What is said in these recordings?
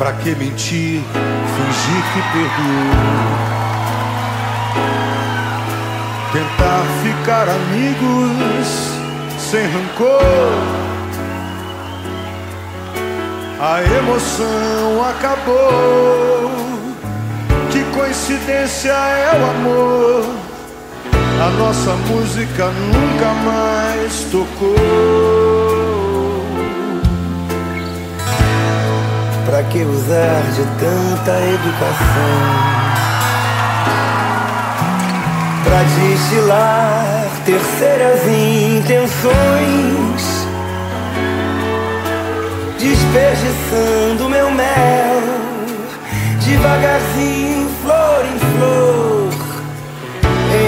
Pra que mentir, fingir que perdoou? Tentar ficar amigos sem rancor. A emoção acabou. Que coincidência é o amor. A nossa música nunca mais tocou. Pra que usar de tanta educação? Pra destilar terceiras intenções, desperdiçando meu mel, devagarzinho, flor em flor,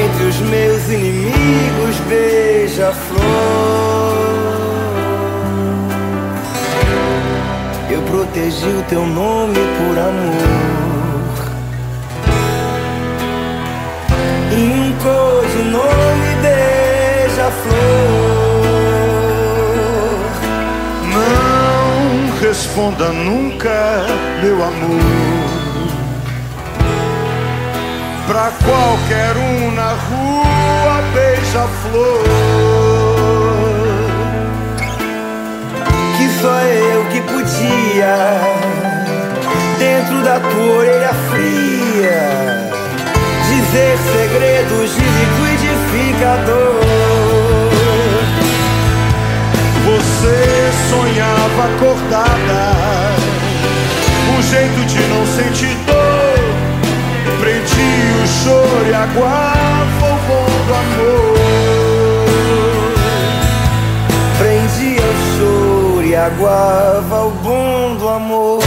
entre os meus inimigos, beija-flor. Protegi o teu nome por amor. Um coisa nome beija-flor. Não responda nunca, meu amor. Pra qualquer um na rua, beija-flor. Podia, dentro da tua orelha fria, dizer segredos de liquidificador. Você sonhava acordada, um jeito de não sentir dor, prendia o choro e aguava o bom do amor. Aguava o bom do amor.